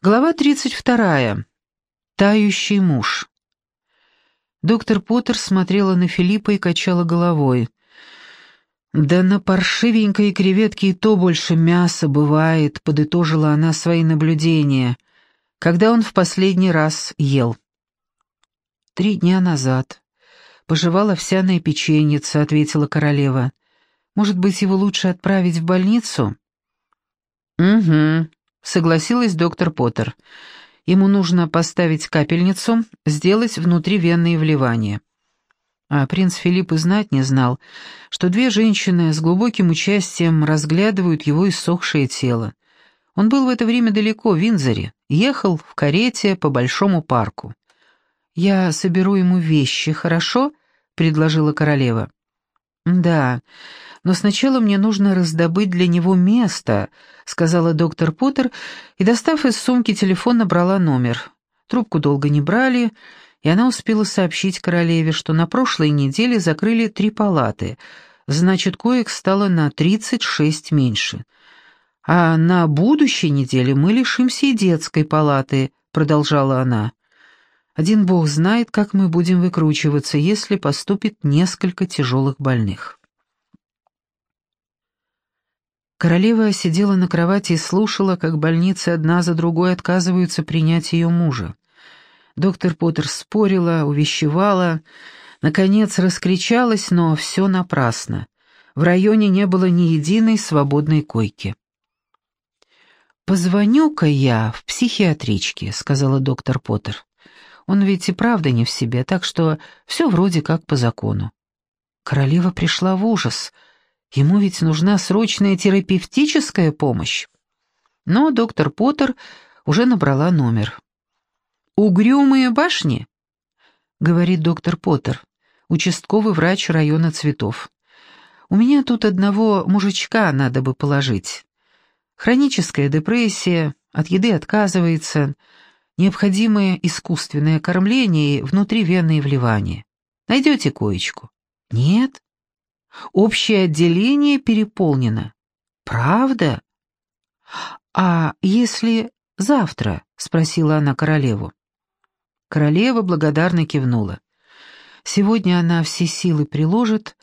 Глава 32. Тающий муж. Доктор Поттер смотрела на Филиппа и качала головой. «Да на паршивенькой креветке и то больше мяса бывает», — подытожила она свои наблюдения, когда он в последний раз ел. «Три дня назад. Пожевала овсяная печеница», — ответила королева. «Может быть, его лучше отправить в больницу?» «Угу», согласилась доктор Поттер. Ему нужно поставить капельницу, сделать внутривенные вливания. А принц Филипп и знать не знал, что две женщины с глубоким участием разглядывают его иссохшее тело. Он был в это время далеко, в Винзоре, ехал в карете по большому парку. «Я соберу ему вещи, хорошо?» — предложила королева. «Да, но сначала мне нужно раздобыть для него место», — сказала доктор Поттер, и, достав из сумки телефон, набрала номер. Трубку долго не брали, и она успела сообщить королеве, что на прошлой неделе закрыли три палаты, значит, коек стало на 36 меньше. «А на будущей неделе мы лишимся и детской палаты», — продолжала она. «Один бог знает, как мы будем выкручиваться, если поступит несколько тяжелых больных». Королева сидела на кровати и слушала, как больницы одна за другой отказываются принять ее мужа. Доктор Поттер спорила, увещевала, наконец раскричалась, но все напрасно. В районе не было ни единой свободной койки. «Позвоню-ка я в психиатричке», — сказала доктор Поттер. «Он ведь и правда не в себе, так что все вроде как по закону». Королева пришла в ужас — Ему ведь нужна срочная терапевтическая помощь. Но доктор Поттер уже набрала номер. «Угрюмые башни?» — говорит доктор Поттер, участковый врач района цветов. «У меня тут одного мужичка надо бы положить. Хроническая депрессия, от еды отказывается, необходимое искусственное кормление и внутривенные вливания. Найдете коечку?» «Нет?» Общее отделение переполнено. Правда? А если завтра? спросила она королеву. Королева благодарно кивнула. Сегодня она все силы приложит,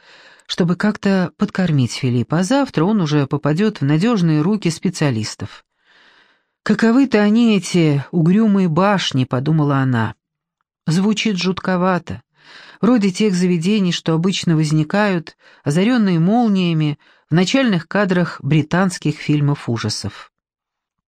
чтобы как-то подкормить Филиппа, а завтра он уже попадет в надежные руки специалистов. «Каковы-то они, эти угрюмые башни», — подумала она. Звучит жутковато вроде тех заведений, что обычно возникают, озаренные молниями, в начальных кадрах британских фильмов ужасов.